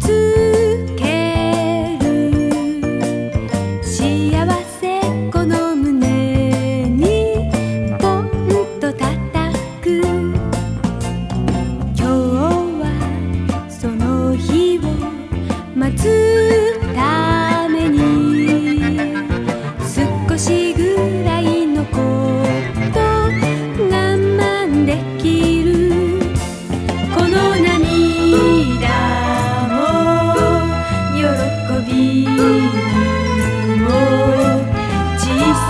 to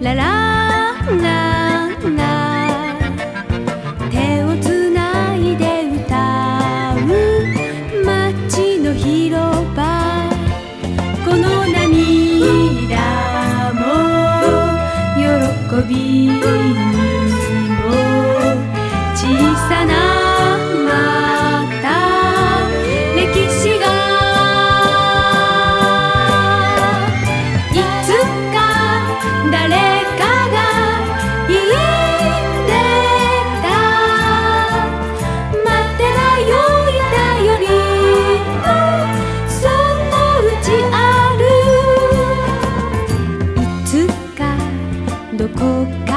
ララララ。手をつないで歌う。街の広場。この涙も。喜びにも。小さなどこか